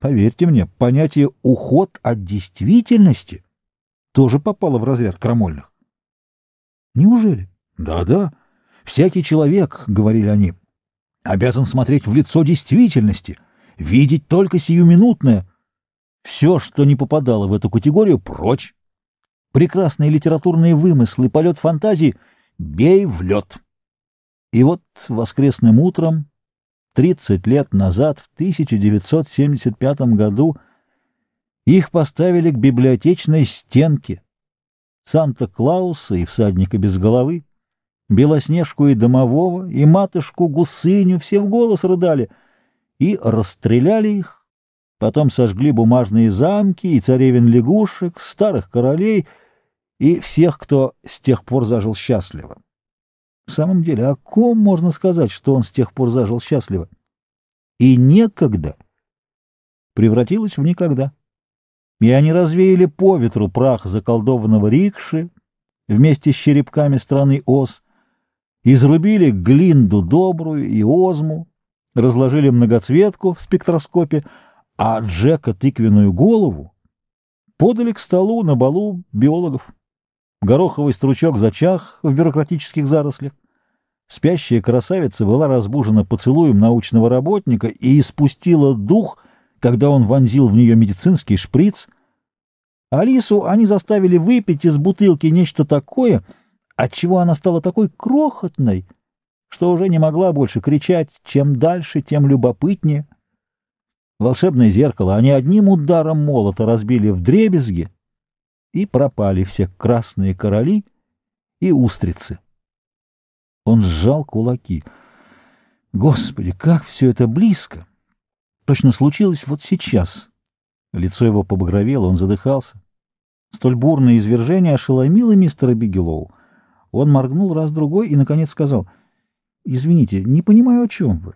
Поверьте мне, понятие «уход от действительности» тоже попало в разряд крамольных. Неужели? Да-да. Всякий человек, — говорили они, — обязан смотреть в лицо действительности, видеть только сиюминутное. Все, что не попадало в эту категорию, прочь. Прекрасные литературные вымыслы, полет фантазии — бей в лед. И вот воскресным утром, 30 лет назад, в 1975 году, их поставили к библиотечной стенке. Санта-Клауса и всадника без головы, Белоснежку и Домового, и матушку Гусыню, все в голос рыдали, и расстреляли их, потом сожгли бумажные замки и царевин лягушек, старых королей и всех, кто с тех пор зажил счастливо. В самом деле, о ком можно сказать, что он с тех пор зажил счастливо? И некогда превратилось в никогда. И они развеяли по ветру прах заколдованного рикши вместе с черепками страны Оз, изрубили глинду добрую и озму, разложили многоцветку в спектроскопе, а Джека тыквенную голову подали к столу на балу биологов. Гороховый стручок зачах в бюрократических зарослях. Спящая красавица была разбужена поцелуем научного работника и испустила дух, когда он вонзил в нее медицинский шприц. Алису они заставили выпить из бутылки нечто такое, отчего она стала такой крохотной, что уже не могла больше кричать «чем дальше, тем любопытнее». Волшебное зеркало они одним ударом молота разбили в дребезги, и пропали все красные короли и устрицы. Он сжал кулаки. Господи, как все это близко! Точно случилось вот сейчас. Лицо его побагровело, он задыхался. Столь бурное извержение ошеломило мистера Бигелоу. Он моргнул раз-другой и, наконец, сказал, «Извините, не понимаю, о чем вы.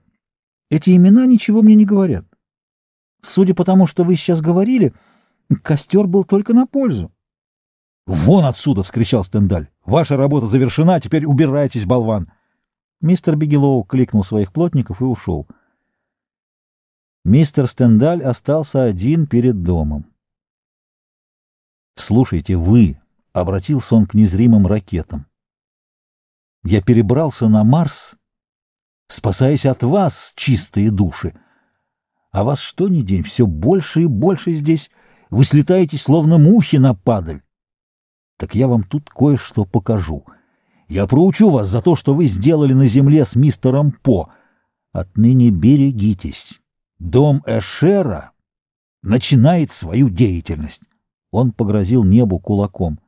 Эти имена ничего мне не говорят. Судя по тому, что вы сейчас говорили, костер был только на пользу. «Вон отсюда!» — вскричал Стендаль. «Ваша работа завершена, теперь убирайтесь, болван!» Мистер Бигелоу кликнул своих плотников и ушел. Мистер Стендаль остался один перед домом. «Слушайте, вы!» — обратился он к незримым ракетам. «Я перебрался на Марс, спасаясь от вас, чистые души. А вас что ни день, все больше и больше здесь. Вы слетаете, словно мухи на падаль. Так я вам тут кое-что покажу. Я проучу вас за то, что вы сделали на земле с мистером По. Отныне берегитесь. Дом Эшера начинает свою деятельность. Он погрозил небу кулаком.